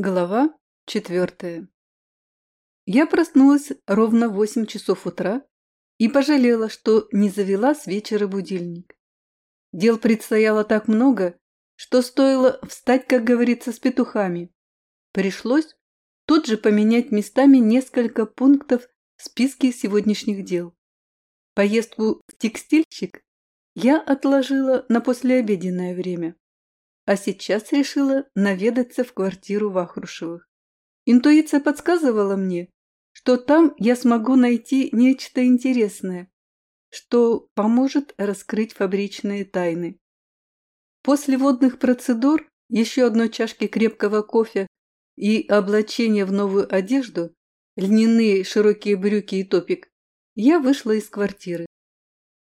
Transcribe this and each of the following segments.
Глава четвертая. Я проснулась ровно в восемь часов утра и пожалела, что не завела с вечера будильник. Дел предстояло так много, что стоило встать, как говорится, с петухами. Пришлось тут же поменять местами несколько пунктов в списке сегодняшних дел. Поездку в текстильщик я отложила на послеобеденное время а сейчас решила наведаться в квартиру Вахрушевых. Интуиция подсказывала мне, что там я смогу найти нечто интересное, что поможет раскрыть фабричные тайны. После водных процедур, еще одной чашки крепкого кофе и облачения в новую одежду, льняные широкие брюки и топик, я вышла из квартиры.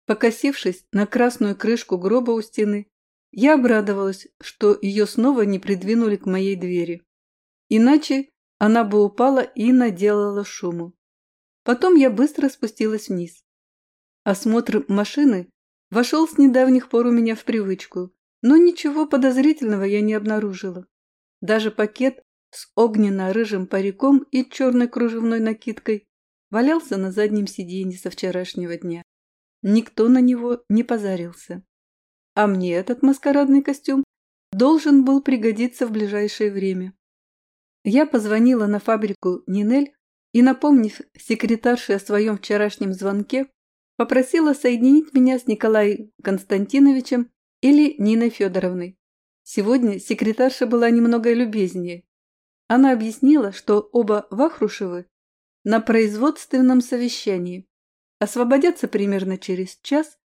Покосившись на красную крышку гроба у стены, я обрадовалась, что ее снова не придвинули к моей двери. Иначе она бы упала и наделала шуму. Потом я быстро спустилась вниз. Осмотр машины вошел с недавних пор у меня в привычку, но ничего подозрительного я не обнаружила. Даже пакет с огненно-рыжим париком и черной кружевной накидкой валялся на заднем сиденье со вчерашнего дня. Никто на него не позарился а мне этот маскарадный костюм должен был пригодиться в ближайшее время. Я позвонила на фабрику Нинель и, напомнив секретарше о своем вчерашнем звонке, попросила соединить меня с Николаем Константиновичем или Ниной Федоровной. Сегодня секретарша была немного любезнее. Она объяснила, что оба Вахрушевы на производственном совещании освободятся примерно через час,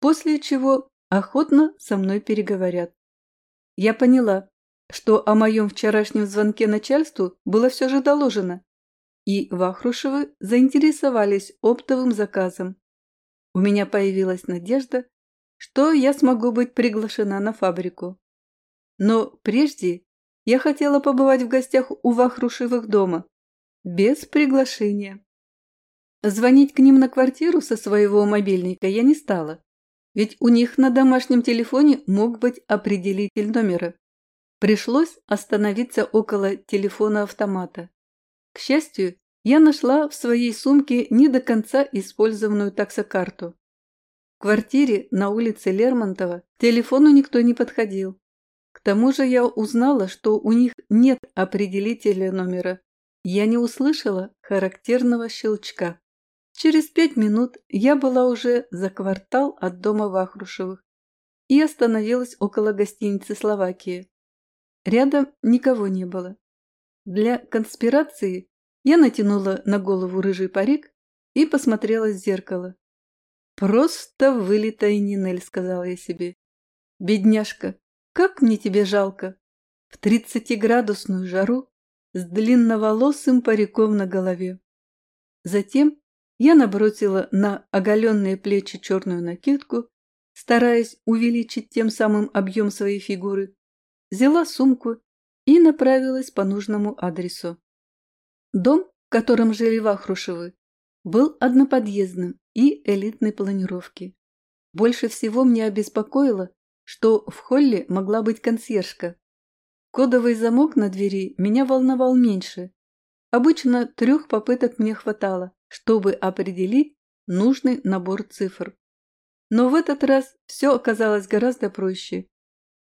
после чего охотно со мной переговорят. Я поняла, что о моем вчерашнем звонке начальству было все же доложено, и Вахрушевы заинтересовались оптовым заказом. У меня появилась надежда, что я смогу быть приглашена на фабрику. Но прежде я хотела побывать в гостях у Вахрушевых дома, без приглашения. Звонить к ним на квартиру со своего мобильника я не стала. Ведь у них на домашнем телефоне мог быть определитель номера. Пришлось остановиться около телефона-автомата. К счастью, я нашла в своей сумке не до конца использованную таксокарту. В квартире на улице Лермонтова к телефону никто не подходил. К тому же я узнала, что у них нет определителя номера. Я не услышала характерного щелчка. Через пять минут я была уже за квартал от дома Вахрушевых и остановилась около гостиницы «Словакия». Рядом никого не было. Для конспирации я натянула на голову рыжий парик и посмотрела в зеркало. «Просто вылитая Нинель», — сказала я себе. «Бедняжка, как мне тебе жалко! В тридцатиградусную жару с длинноволосым париком на голове». Затем я набросила на оголенные плечи черную накидку, стараясь увеличить тем самым объем своей фигуры, взяла сумку и направилась по нужному адресу. Дом, в котором жили Вахрушевы, был одноподъездным и элитной планировки. Больше всего мне обеспокоило, что в холле могла быть консьержка. Кодовый замок на двери меня волновал меньше. Обычно трех попыток мне хватало чтобы определить нужный набор цифр. Но в этот раз все оказалось гораздо проще.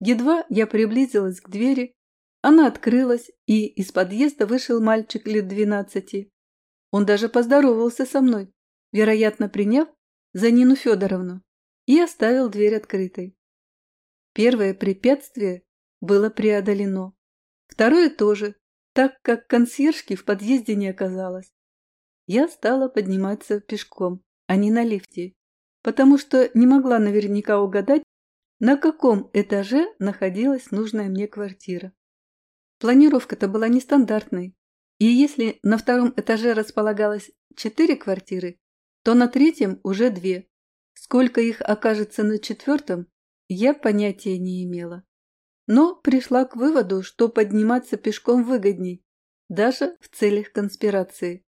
Едва я приблизилась к двери, она открылась, и из подъезда вышел мальчик лет двенадцати. Он даже поздоровался со мной, вероятно, приняв за Нину Федоровну, и оставил дверь открытой. Первое препятствие было преодолено. Второе тоже, так как консьержки в подъезде не оказалось я стала подниматься пешком, а не на лифте, потому что не могла наверняка угадать, на каком этаже находилась нужная мне квартира. Планировка-то была нестандартной, и если на втором этаже располагалось четыре квартиры, то на третьем уже две. Сколько их окажется на четвертом, я понятия не имела. Но пришла к выводу, что подниматься пешком выгодней, даже в целях конспирации.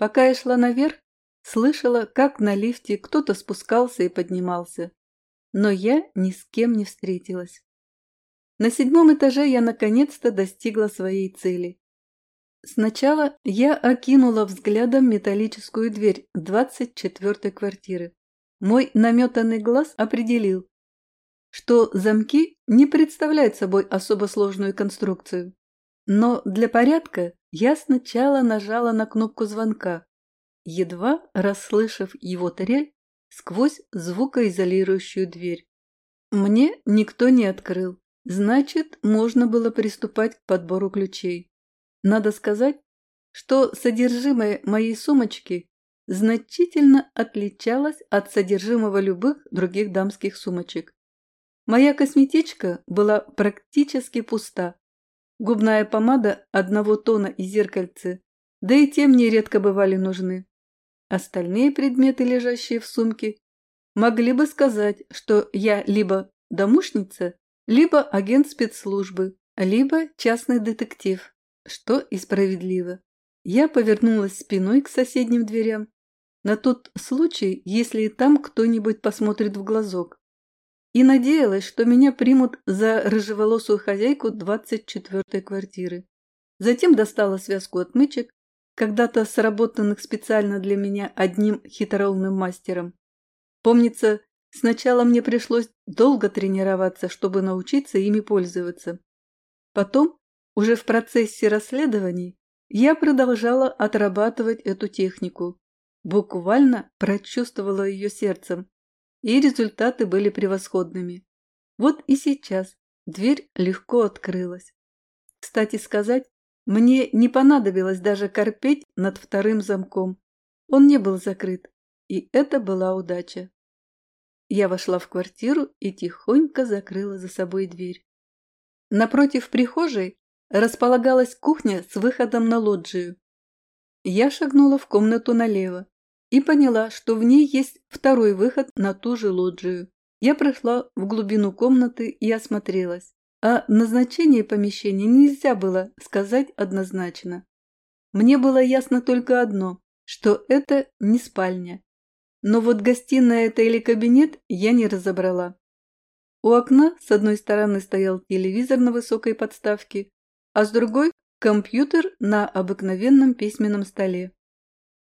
Пока я шла наверх, слышала, как на лифте кто-то спускался и поднимался. Но я ни с кем не встретилась. На седьмом этаже я наконец-то достигла своей цели. Сначала я окинула взглядом металлическую дверь двадцать четвертой квартиры. Мой наметанный глаз определил, что замки не представляют собой особо сложную конструкцию. Но для порядка я сначала нажала на кнопку звонка, едва расслышав его трель сквозь звукоизолирующую дверь. Мне никто не открыл. Значит, можно было приступать к подбору ключей. Надо сказать, что содержимое моей сумочки значительно отличалось от содержимого любых других дамских сумочек. Моя косметичка была практически пуста. Губная помада одного тона и зеркальце, да и те мне редко бывали нужны. Остальные предметы, лежащие в сумке, могли бы сказать, что я либо домушница, либо агент спецслужбы, либо частный детектив, что и справедливо. Я повернулась спиной к соседним дверям, на тот случай, если там кто-нибудь посмотрит в глазок, и надеялась, что меня примут за рыжеволосую хозяйку двадцать четвертой квартиры. Затем достала связку отмычек, когда-то сработанных специально для меня одним хитроумным мастером. Помнится, Сначала мне пришлось долго тренироваться, чтобы научиться ими пользоваться. Потом, уже в процессе расследований, я продолжала отрабатывать эту технику. Буквально прочувствовала ее сердцем, и результаты были превосходными. Вот и сейчас дверь легко открылась. Кстати сказать, мне не понадобилось даже корпеть над вторым замком. Он не был закрыт, и это была удача. Я вошла в квартиру и тихонько закрыла за собой дверь. Напротив прихожей располагалась кухня с выходом на лоджию. Я шагнула в комнату налево и поняла, что в ней есть второй выход на ту же лоджию. Я прошла в глубину комнаты и осмотрелась. О назначении помещения нельзя было сказать однозначно. Мне было ясно только одно, что это не спальня, но вот гостиная это или кабинет я не разобрала. У окна с одной стороны стоял телевизор на высокой подставке, а с другой – компьютер на обыкновенном письменном столе.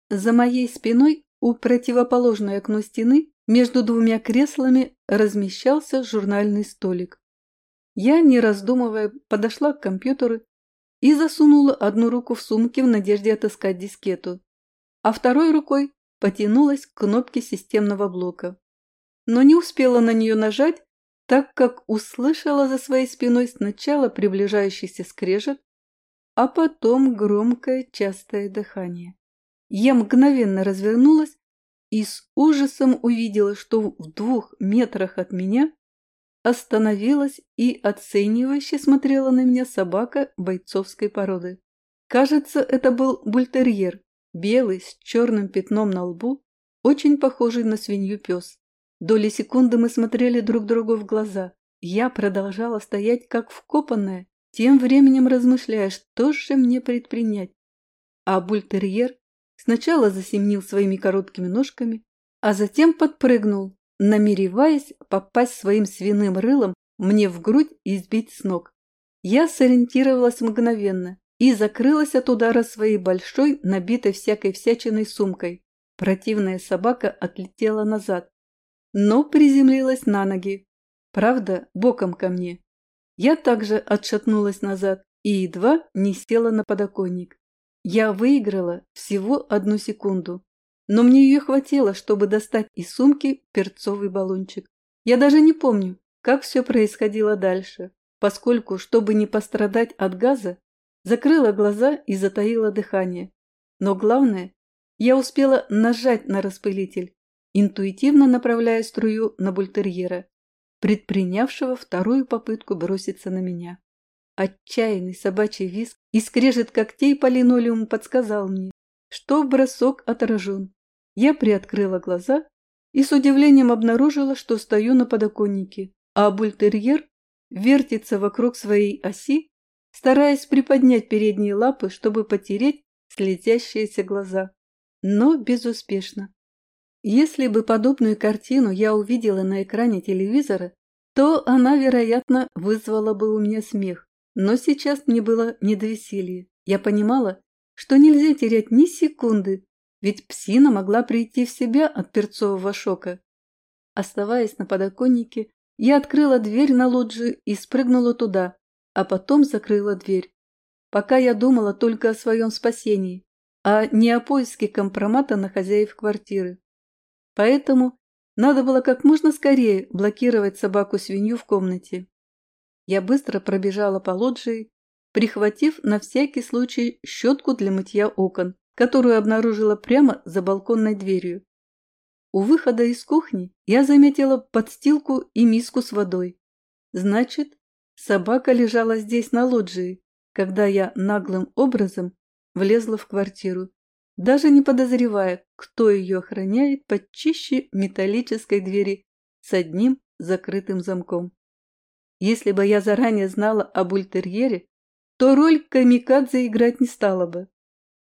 За моей спиной у противоположной окну стены между двумя креслами размещался журнальный столик. Я, не раздумывая, подошла к компьютеру и засунула одну руку в сумке в надежде отыскать дискету, а второй рукой потянулась к кнопке системного блока. Но не успела на нее нажать, так как услышала за своей спиной сначала приближающийся скрежет, а потом громкое частое дыхание. Я мгновенно развернулась и с ужасом увидела, что в двух метрах от меня остановилась и оценивающе смотрела на меня собака бойцовской породы. Кажется, это был бультерьер, белый, с черным пятном на лбу, очень похожий на свинью пес. Доли секунды мы смотрели друг другу в глаза. Я продолжала стоять как вкопанная, тем временем размышляя, что же мне предпринять. А бультерьер сначала засемнил своими короткими ножками, а затем подпрыгнул, намереваясь попасть своим свиным рылом мне в грудь и сбить с ног. Я сориентировалась мгновенно и закрылась от удара своей большой, набитой всякой всячиной сумкой. Противная собака отлетела назад, но приземлилась на ноги. Правда, боком ко мне. Я также отшатнулась назад и едва не села на подоконник. Я выиграла всего одну секунду, но мне ее хватило, чтобы достать из сумки перцовый баллончик. Я даже не помню, как все происходило дальше, поскольку, чтобы не пострадать от газа, закрыла глаза и затаила дыхание. Но главное, я успела нажать на распылитель, интуитивно направляя струю на бультерьера, предпринявшего вторую попытку броситься на меня. Отчаянный собачий визг и скрежет когтей по линолеуму подсказал мне, что бросок отражен. Я приоткрыла глаза и с удивлением обнаружила, что стою на подоконнике, а бультерьер вертится вокруг своей оси стараясь приподнять передние лапы, чтобы потереть слезящиеся глаза. Но безуспешно. Если бы подобную картину я увидела на экране телевизора, то она, вероятно, вызвала бы у меня смех. Но сейчас мне было не до веселья. Я понимала, что нельзя терять ни секунды, ведь псина могла прийти в себя от перцового шока. Оставаясь на подоконнике, я открыла дверь на лоджию и спрыгнула туда, а потом закрыла дверь. Пока я думала только о своем спасении, а не о поиске компромата на хозяев квартиры. Поэтому надо было как можно скорее блокировать собаку-свинью в комнате. Я быстро пробежала по лоджии, прихватив на всякий случай щетку для мытья окон, которую обнаружила прямо за балконной дверью. У выхода из кухни я заметила подстилку и миску с водой. Значит, собака лежала здесь на лоджии, когда я наглым образом влезла в квартиру даже не подозревая, кто ее охраняет под чище металлической двери с одним закрытым замком. Если бы я заранее знала об ультерьере, то роль камикадзе играть не стала бы.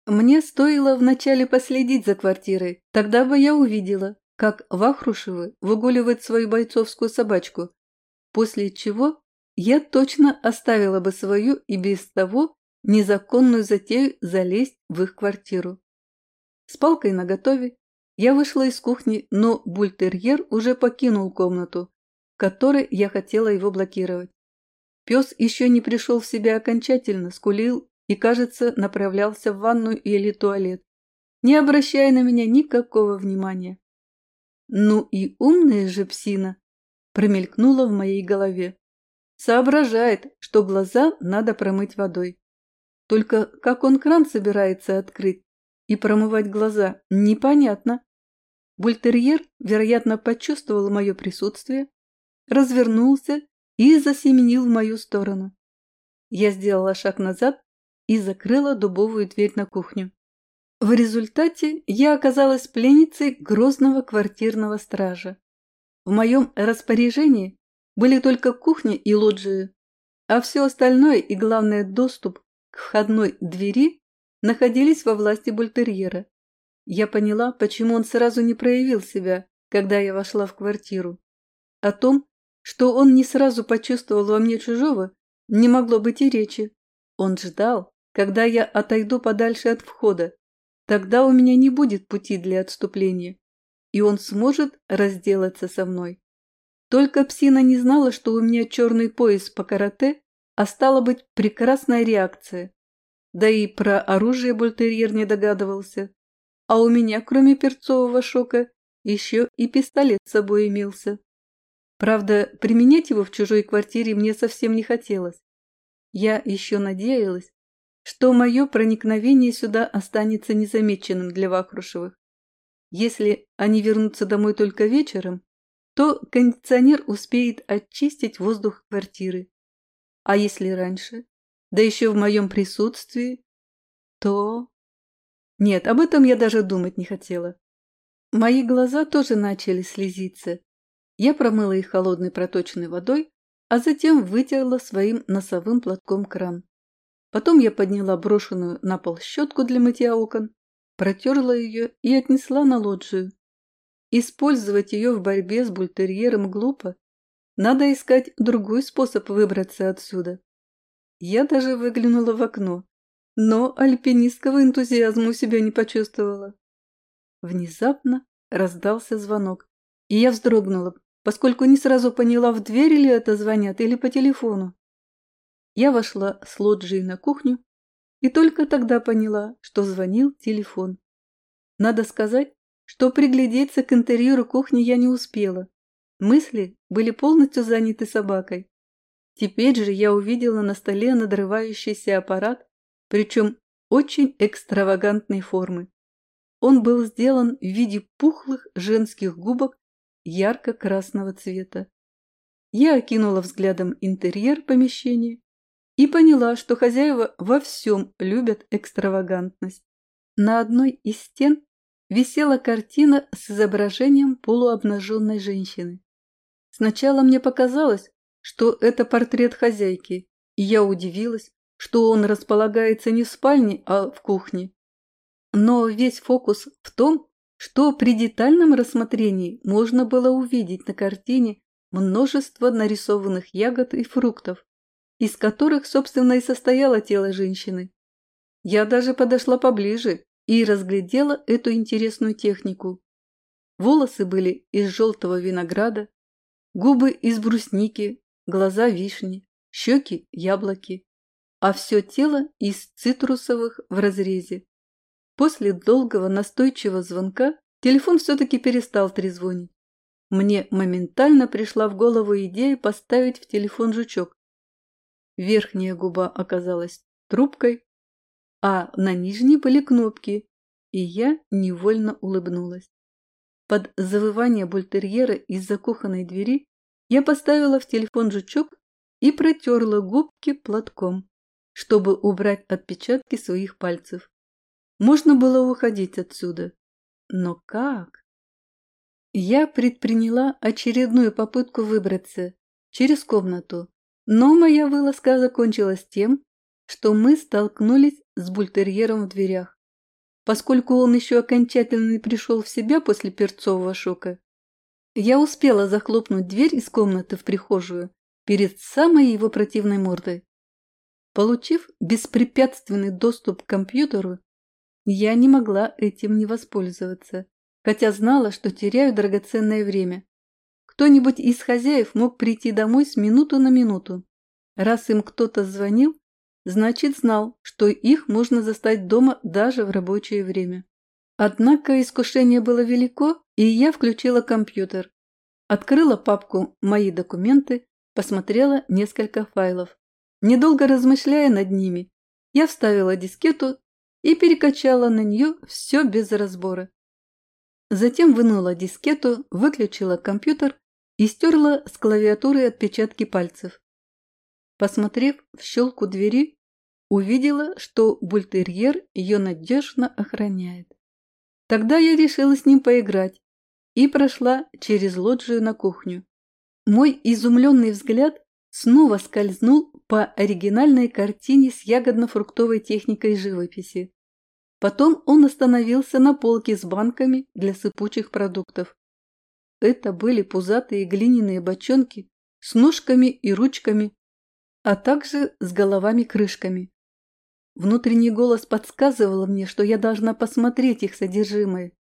Мне стоило вначале последить за квартирой, тогда бы я увидела, как Вахрушевы выгуливают свою бойцовскую собачку, после чего я точно оставила бы свою и без того незаконную затею залезть в их квартиру. С палкой наготове я вышла из кухни, но бультерьер уже покинул комнату, которой я хотела его блокировать. Пес еще не пришел в себя окончательно, скулил и, кажется, направлялся в ванную или туалет, не обращая на меня никакого внимания. «Ну и умная же псина!» промелькнула в моей голове. Соображает, что глаза надо промыть водой. Только как он кран собирается открыть, и промывать глаза непонятно. Бультерьер, вероятно, почувствовал мое присутствие, развернулся и засеменил в мою сторону. Я сделала шаг назад и закрыла дубовую дверь на кухню. В результате я оказалась пленницей грозного квартирного стража. В моем распоряжении были только кухня и лоджии, а все остальное и, главное, доступ к входной двери находились во власти бультерьера. Я поняла, почему он сразу не проявил себя, когда я вошла в квартиру. О том, что он не сразу почувствовал во мне чужого, не могло быть и речи. Он ждал, когда я отойду подальше от входа. Тогда у меня не будет пути для отступления, и он сможет разделаться со мной. Только псина не знала, что у меня черный пояс по карате, а стала быть прекрасная реакция. Да и про оружие бультерьер не догадывался. А у меня, кроме перцового шока, еще и пистолет с собой имелся. Правда, применять его в чужой квартире мне совсем не хотелось. Я еще надеялась, что мое проникновение сюда останется незамеченным для Вахрушевых. Если они вернутся домой только вечером, то кондиционер успеет очистить воздух квартиры. А если раньше, да еще в моем присутствии, то... Нет, об этом я даже думать не хотела. Мои глаза тоже начали слезиться. Я промыла их холодной проточной водой, а затем вытерла своим носовым платком кран. Потом я подняла брошенную на пол щетку для мытья окон, протерла ее и отнесла на лоджию. Использовать ее в борьбе с бультерьером глупо. Надо искать другой способ выбраться отсюда. Я даже выглянула в окно, но альпинистского энтузиазма у себя не почувствовала. Внезапно раздался звонок, и я вздрогнула, поскольку не сразу поняла, в дверь ли это звонят или по телефону. Я вошла с лоджией на кухню и только тогда поняла, что звонил телефон. Надо сказать, что приглядеться к интерьеру кухни я не успела. Мысли были полностью заняты собакой. Теперь же я увидела на столе надрывающийся аппарат, причем очень экстравагантной формы. Он был сделан в виде пухлых женских губок ярко-красного цвета. Я окинула взглядом интерьер помещения и поняла, что хозяева во всем любят экстравагантность. На одной из стен висела картина с изображением полуобнаженной женщины. Сначала мне показалось, что это портрет хозяйки, и я удивилась, что он располагается не в спальне, а в кухне. Но весь фокус в том, что при детальном рассмотрении можно было увидеть на картине множество нарисованных ягод и фруктов, из которых, собственно, и состояло тело женщины. Я даже подошла поближе и разглядела эту интересную технику. Волосы были из желтого винограда, губы из брусники, глаза вишни, щеки яблоки, а все тело из цитрусовых в разрезе. После долгого настойчивого звонка телефон все-таки перестал трезвонить. Мне моментально пришла в голову идея поставить в телефон жучок. Верхняя губа оказалась трубкой, а на нижней были кнопки, и я невольно улыбнулась. Под завывание бультерьера из-за кухонной двери я поставила в телефон жучок и протерла губки платком, чтобы убрать отпечатки своих пальцев. Можно было уходить отсюда. Но как? Я предприняла очередную попытку выбраться через комнату, но моя вылазка закончилась тем, что мы столкнулись с бультерьером в дверях. Поскольку он еще окончательно не пришел в себя после перцового шока, я успела захлопнуть дверь из комнаты в прихожую перед самой его противной мордой. Получив беспрепятственный доступ к компьютеру, я не могла этим не воспользоваться, хотя знала, что теряю драгоценное время. Кто-нибудь из хозяев мог прийти домой с минуту на минуту. Раз им кто-то звонил, значит знал, что их можно застать дома даже в рабочее время. Однако искушение было велико, и я включила компьютер. Открыла папку «Мои документы», посмотрела несколько файлов. Недолго размышляя над ними, я вставила дискету и перекачала на нее все без разбора. Затем вынула дискету, выключила компьютер и стерла с клавиатуры отпечатки пальцев. Посмотрев в щелку двери, увидела, что бультерьер ее надежно охраняет. Тогда я решила с ним поиграть и прошла через лоджию на кухню. Мой изумленный взгляд снова скользнул по оригинальной картине с ягодно-фруктовой техникой живописи. Потом он остановился на полке с банками для сыпучих продуктов. Это были пузатые глиняные бочонки с ножками и ручками а также с головами-крышками. Внутренний голос подсказывал мне, что я должна посмотреть их содержимое.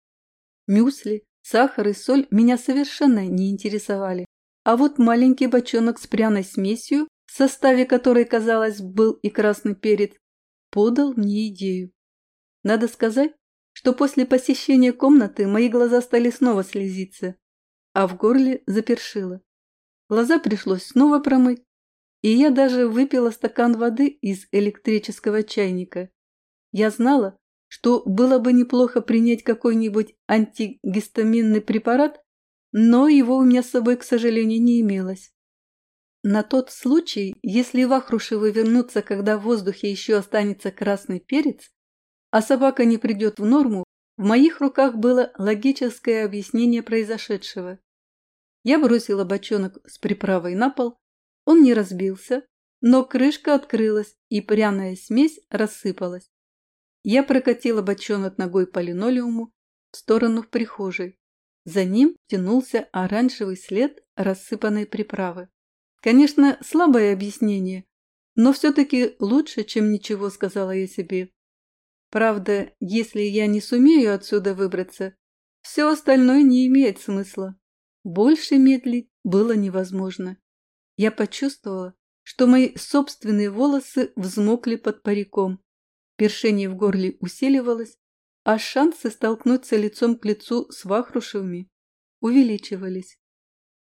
Мюсли, сахар и соль меня совершенно не интересовали, а вот маленький бочонок с пряной смесью, в составе которой, казалось, был и красный перец, подал мне идею. Надо сказать, что после посещения комнаты мои глаза стали снова слезиться, а в горле запершило. Глаза пришлось снова промыть, и я даже выпила стакан воды из электрического чайника. Я знала, что было бы неплохо принять какой-нибудь антигистаминный препарат, но его у меня с собой, к сожалению, не имелось. На тот случай, если Вахрушевы вернутся, когда в воздухе еще останется красный перец, а собака не придет в норму, в моих руках было логическое объяснение произошедшего. Я бросила бочонок с приправой на пол, он не разбился, но крышка открылась, и пряная смесь рассыпалась. Я прокатила бочонок ногой по линолеуму в сторону в прихожей. За ним тянулся оранжевый след рассыпанной приправы. Конечно, слабое объяснение, но все-таки лучше, чем ничего, сказала я себе. Правда, если я не сумею отсюда выбраться, все остальное не имеет смысла. Больше медлить было невозможно. Я почувствовала, что мои собственные волосы взмокли под париком. Першение в горле усиливалось, а шансы столкнуться лицом к лицу с Вахрушевыми увеличивались.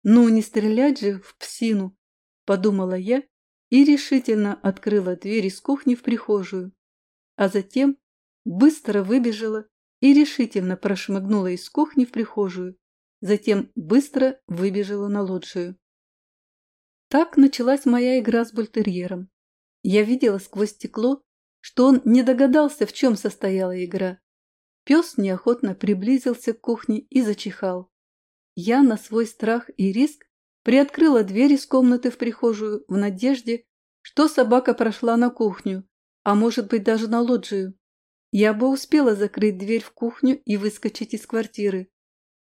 «Ну, не стрелять же в псину!» – подумала я и решительно открыла дверь из кухни в прихожую, а затем быстро выбежала и решительно прошмыгнула из кухни в прихожую, затем быстро выбежала на лоджию. Так началась моя игра с бультерьером. Я видела сквозь стекло, что он не догадался, в чем состояла игра. Пес неохотно приблизился к кухне и зачихал. Я на свой страх и риск приоткрыла дверь из комнаты в прихожую в надежде, что собака прошла на кухню, а может быть даже на лоджию. Я бы успела закрыть дверь в кухню и выскочить из квартиры.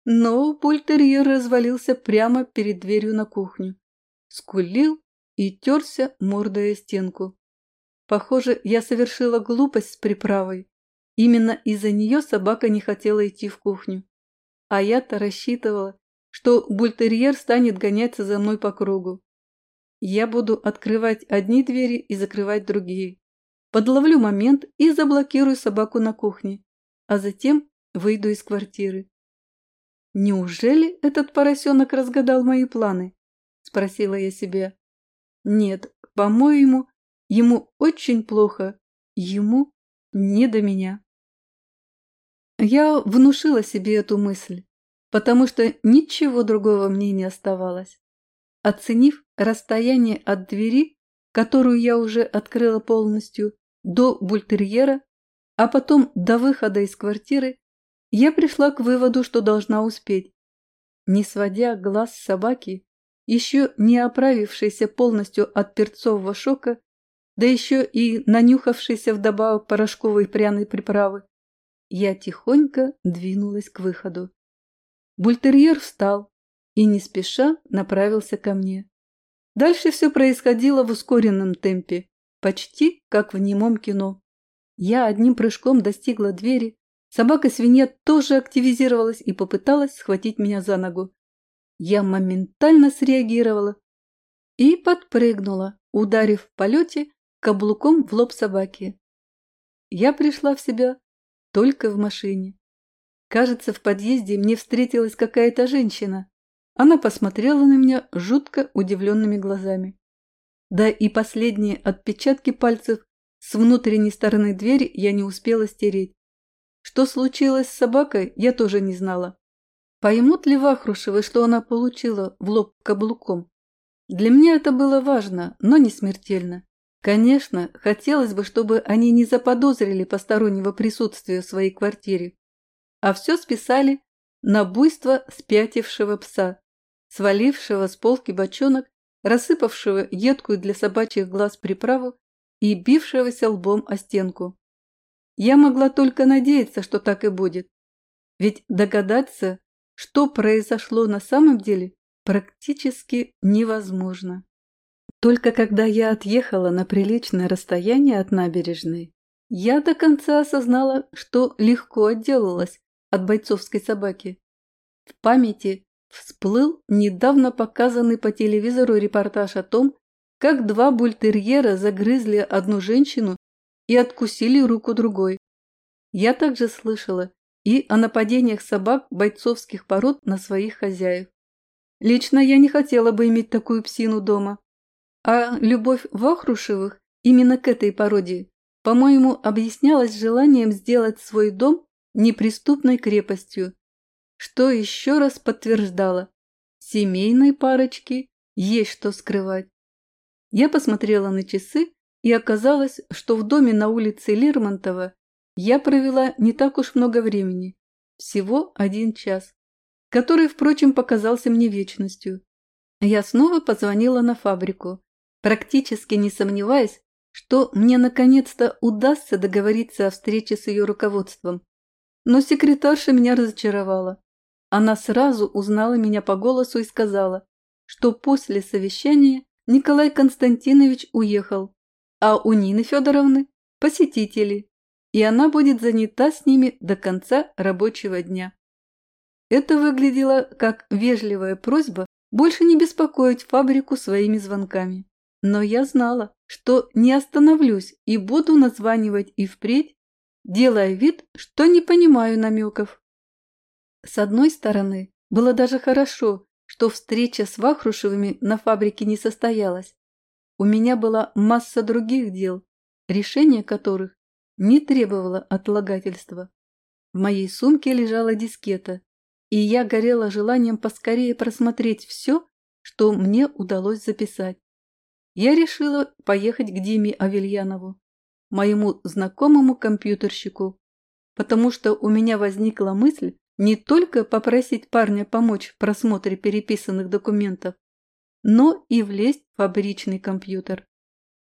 Но бультерьер развалился прямо перед дверью на кухню. Скулил и терся мордой о стенку. Похоже, я совершила глупость с приправой. Именно из-за нее собака не хотела идти в кухню. А я-то рассчитывала, что бультерьер станет гоняться за мной по кругу. Я буду открывать одни двери и закрывать другие. Подловлю момент и заблокирую собаку на кухне, а затем выйду из квартиры. «Неужели этот поросенок разгадал мои планы?» – спросила я себя. «Нет, по-моему, ему очень плохо, ему не до меня». Я внушила себе эту мысль, потому что ничего другого мне не оставалось. Оценив расстояние от двери, которую я уже открыла полностью, до бультерьера, а потом до выхода из квартиры, я пришла к выводу, что должна успеть. Не сводя глаз с собаки, еще не оправившейся полностью от перцового шока, да еще и нанюхавшейся вдобавок порошковой пряной приправы, я тихонько двинулась к выходу. Бультерьер встал и не спеша направился ко мне. Дальше все происходило в ускоренном темпе, почти как в немом кино. Я одним прыжком достигла двери, Собака-свинья тоже активизировалась и попыталась схватить меня за ногу. Я моментально среагировала и подпрыгнула, ударив в полете каблуком в лоб собаки. Я пришла в себя только в машине. Кажется, в подъезде мне встретилась какая-то женщина. Она посмотрела на меня жутко удивленными глазами. Да и последние отпечатки пальцев с внутренней стороны двери я не успела стереть. Что случилось с собакой, я тоже не знала. Поймут ли Вахрушевы, что она получила в лоб каблуком? Для меня это было важно, но не смертельно. Конечно, хотелось бы, чтобы они не заподозрили постороннего присутствия в своей квартире, а все списали на буйство спятившего пса, свалившего с полки бочонок, рассыпавшего едкую для собачьих глаз приправу и бившегося лбом о стенку. Я могла только надеяться, что так и будет. Ведь догадаться, что произошло на самом деле, практически невозможно. Только когда я отъехала на приличное расстояние от набережной, я до конца осознала, что легко отделалась от бойцовской собаки. В памяти всплыл недавно показанный по телевизору репортаж о том, как два бультерьера загрызли одну женщину и откусили руку другой. Я также слышала и о нападениях собак бойцовских пород на своих хозяев. Лично я не хотела бы иметь такую псину дома. А любовь Вахрушевых именно к этой породе, по-моему, объяснялась желанием сделать свой дом неприступной крепостью, что еще раз подтверждало – семейной парочке есть что скрывать. Я посмотрела на часы и оказалось, что в доме на улице Лермонтова я провела не так уж много времени, всего один час, который, впрочем, показался мне вечностью. Я снова позвонила на фабрику, практически не сомневаясь, что мне наконец-то удастся договориться о встрече с ее руководством. Но секретарша меня разочаровала. Она сразу узнала меня по голосу и сказала, что после совещания Николай Константинович уехал, а у Нины Федоровны посетители, и она будет занята с ними до конца рабочего дня. Это выглядело как вежливая просьба больше не беспокоить фабрику своими звонками. Но я знала, что не остановлюсь и буду названивать и впредь, делая вид, что не понимаю намеков. С одной стороны, было даже хорошо, что встреча с Вахрушевыми на фабрике не состоялась. У меня была масса других дел, решение которых не требовало отлагательства. В моей сумке лежала дискета, и я горела желанием поскорее просмотреть все, что мне удалось записать. Я решила поехать к Диме Авельянову, моему знакомому компьютерщику, потому что у меня возникла мысль не только попросить парня помочь в просмотре переписанных документов, но и влезть в фабричный компьютер.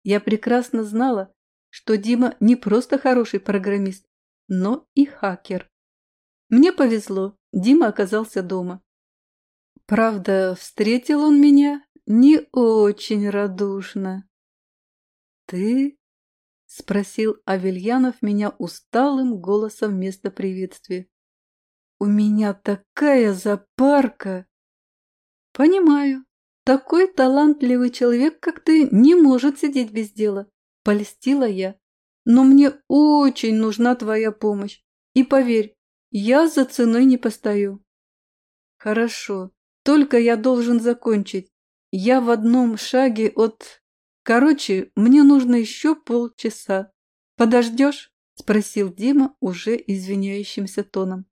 Я прекрасно знала, что Дима не просто хороший программист, но и хакер. Мне повезло, Дима оказался дома. Правда, встретил он меня не очень радушно. «Ты?» — спросил Авельянов меня усталым голосом вместо приветствия. «У меня такая запарка!» «Понимаю, такой талантливый человек, как ты, не может сидеть без дела», — польстила я. «Но мне очень нужна твоя помощь. И поверь, я за ценой не постою». «Хорошо, только я должен закончить. Я в одном шаге от Короче, мне нужно еще полчаса. Подождешь? Спросил Дима уже извиняющимся тоном.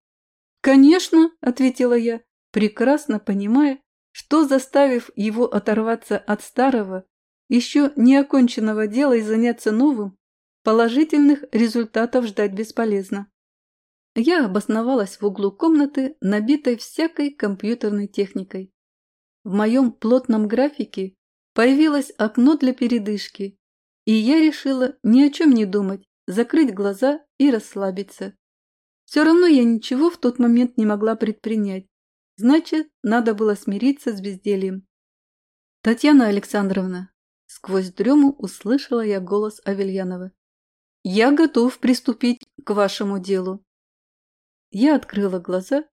Конечно, ответила я, прекрасно понимая, что, заставив его оторваться от старого, еще не оконченного дела и заняться новым, положительных результатов ждать бесполезно. Я обосновалась в углу комнаты, набитой всякой компьютерной техникой. В моем плотном графике Появилось окно для передышки, и я решила ни о чем не думать, закрыть глаза и расслабиться. Все равно я ничего в тот момент не могла предпринять. Значит, надо было смириться с бездельем. «Татьяна Александровна», — сквозь дрему услышала я голос Авельянова, — «я готов приступить к вашему делу». Я открыла глаза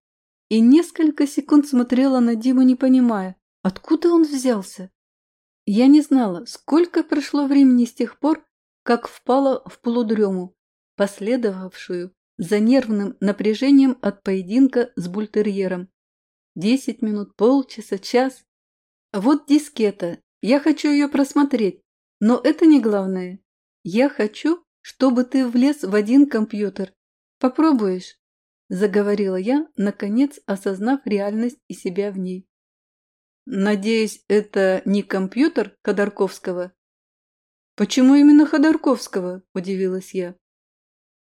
и несколько секунд смотрела на Диму, не понимая, откуда он взялся. Я не знала, сколько прошло времени с тех пор, как впала в полудрему, последовавшую за нервным напряжением от поединка с бультерьером. Десять минут, полчаса, час. Вот дискета. Я хочу ее просмотреть. Но это не главное. Я хочу, чтобы ты влез в один компьютер. Попробуешь? Заговорила я, наконец осознав реальность и себя в ней. Надеюсь, это не компьютер Ходорковского? Почему именно Ходорковского? Удивилась я.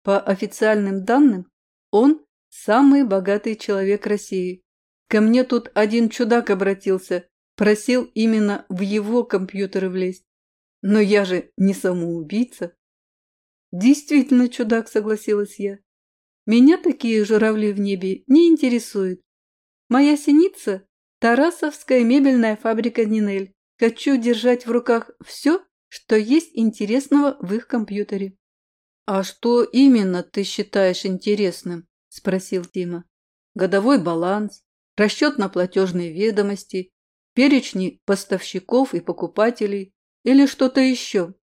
По официальным данным, он самый богатый человек России. Ко мне тут один чудак обратился, просил именно в его компьютер влезть. Но я же не самоубийца. Действительно чудак, согласилась я. Меня такие журавли в небе не интересуют. Моя синица Тарасовская мебельная фабрика «Нинель». Хочу держать в руках все, что есть интересного в их компьютере. «А что именно ты считаешь интересным?» – спросил Дима. «Годовой баланс, расчет на платежные ведомости, перечни поставщиков и покупателей или что-то еще?»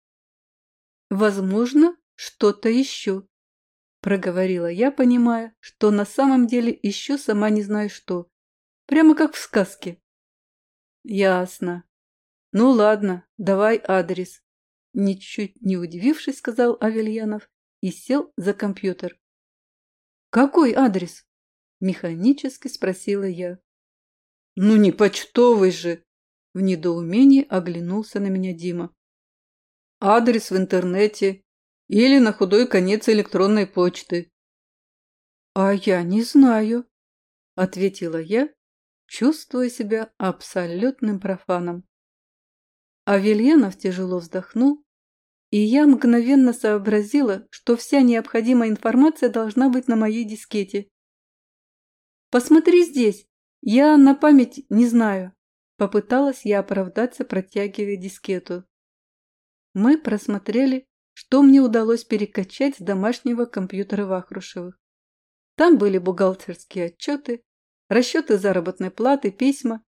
«Возможно, что-то еще», – проговорила я, понимая, что на самом деле еще сама не знаю что. Прямо как в сказке. Ясно. Ну ладно, давай адрес. Ничуть не удивившись, сказал Авельянов и сел за компьютер. Какой адрес? Механически спросила я. Ну не почтовый же! В недоумении оглянулся на меня Дима. Адрес в интернете или на худой конец электронной почты. А я не знаю, ответила я чувствуя себя абсолютным профаном. Авельянов тяжело вздохнул, и я мгновенно сообразила, что вся необходимая информация должна быть на моей дискете. «Посмотри здесь, я на память не знаю», – попыталась я оправдаться, протягивая дискету. Мы просмотрели, что мне удалось перекачать с домашнего компьютера Вахрушевых. Там были бухгалтерские отчеты, расчеты заработной платы, письма.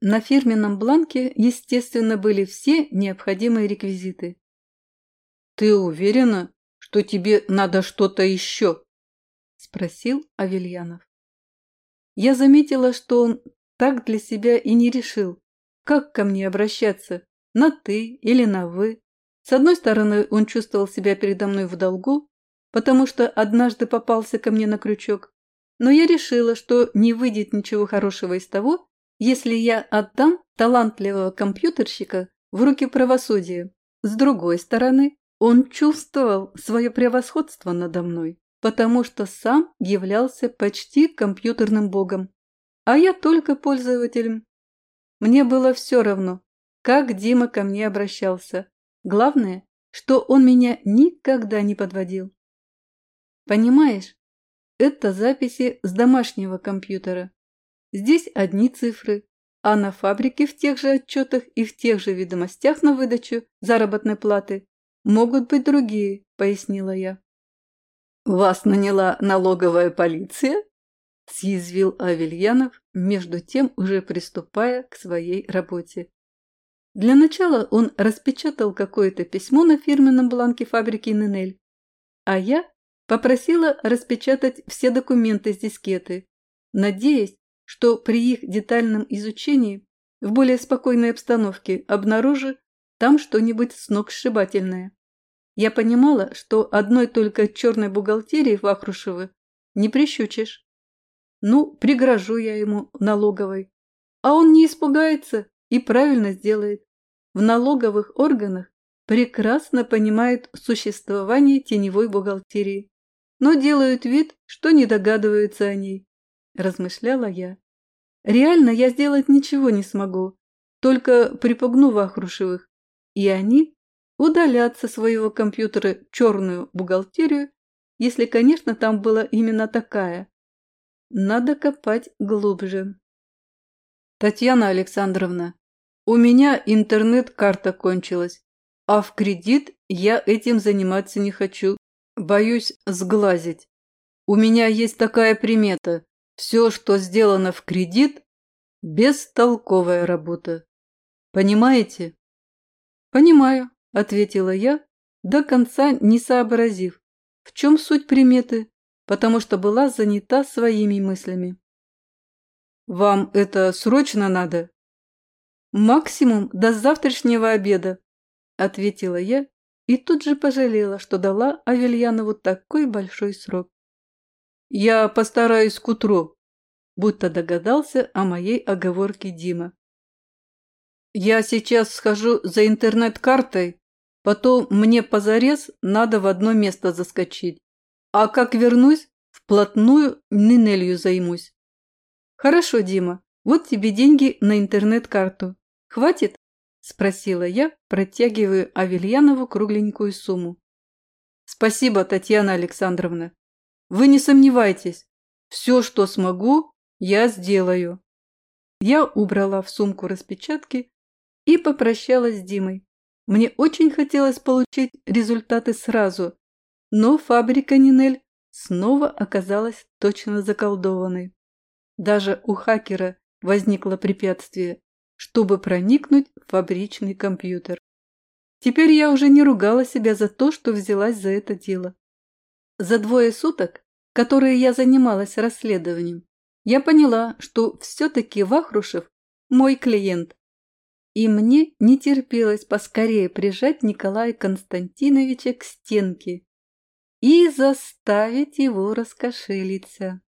На фирменном бланке, естественно, были все необходимые реквизиты. «Ты уверена, что тебе надо что-то еще?» – спросил Авельянов. Я заметила, что он так для себя и не решил, как ко мне обращаться, на «ты» или на «вы». С одной стороны, он чувствовал себя передо мной в долгу, потому что однажды попался ко мне на крючок, но я решила, что не выйдет ничего хорошего из того, если я отдам талантливого компьютерщика в руки правосудия. С другой стороны, он чувствовал свое превосходство надо мной, потому что сам являлся почти компьютерным богом, а я только пользователем. Мне было все равно, как Дима ко мне обращался. Главное, что он меня никогда не подводил. Понимаешь, это записи с домашнего компьютера. Здесь одни цифры, а на фабрике в тех же отчетах и в тех же ведомостях на выдачу заработной платы могут быть другие, пояснила я. «Вас наняла налоговая полиция?» – съязвил Авельянов, между тем уже приступая к своей работе. Для начала он распечатал какое-то письмо на фирменном бланке фабрики Нинель, а я попросила распечатать все документы с дискеты, надеясь, что при их детальном изучении в более спокойной обстановке обнаружу там что-нибудь сногсшибательное. Я понимала, что одной только черной бухгалтерии Вахрушевы не прищучишь. Ну, пригрожу я ему налоговой. А он не испугается и правильно сделает. В налоговых органах прекрасно понимают существование теневой бухгалтерии, но делают вид, что не догадываются о ней, размышляла я. Реально я сделать ничего не смогу, только припугну Вахрушевых, и они удалят со своего компьютера черную бухгалтерию, если, конечно, там была именно такая, надо копать глубже. Татьяна Александровна, у меня интернет-карта кончилась, а в кредит я этим заниматься не хочу. Боюсь сглазить. У меня есть такая примета. Все, что сделано в кредит, бестолковая работа. Понимаете? Понимаю, ответила я, до конца не сообразив, в чем суть приметы потому что была занята своими мыслями. «Вам это срочно надо?» «Максимум до завтрашнего обеда», – ответила я и тут же пожалела, что дала Авельянову такой большой срок. «Я постараюсь к утру», – будто догадался о моей оговорке Дима. «Я сейчас схожу за интернет-картой, потом мне позарез надо в одно место заскочить. А как вернусь, вплотную Нинелью займусь. Хорошо, Дима, вот тебе деньги на интернет-карту. Хватит? Спросила я, протягивая Авельянову кругленькую сумму. Спасибо, Татьяна Александровна. Вы не сомневайтесь, все, что смогу, я сделаю. Я убрала в сумку распечатки и попрощалась с Димой. Мне очень хотелось получить результаты сразу, но фабрика Нинель снова оказалась точно заколдованной. Даже у хакера возникло препятствие, чтобы проникнуть в фабричный компьютер. Теперь я уже не ругала себя за то, что взялась за это дело. За двое суток, которые я занималась расследованием, я поняла, что все-таки Вахрушев – мой клиент. И мне не терпелось поскорее прижать Николая Константиновича к стенке и заставить его раскошелиться.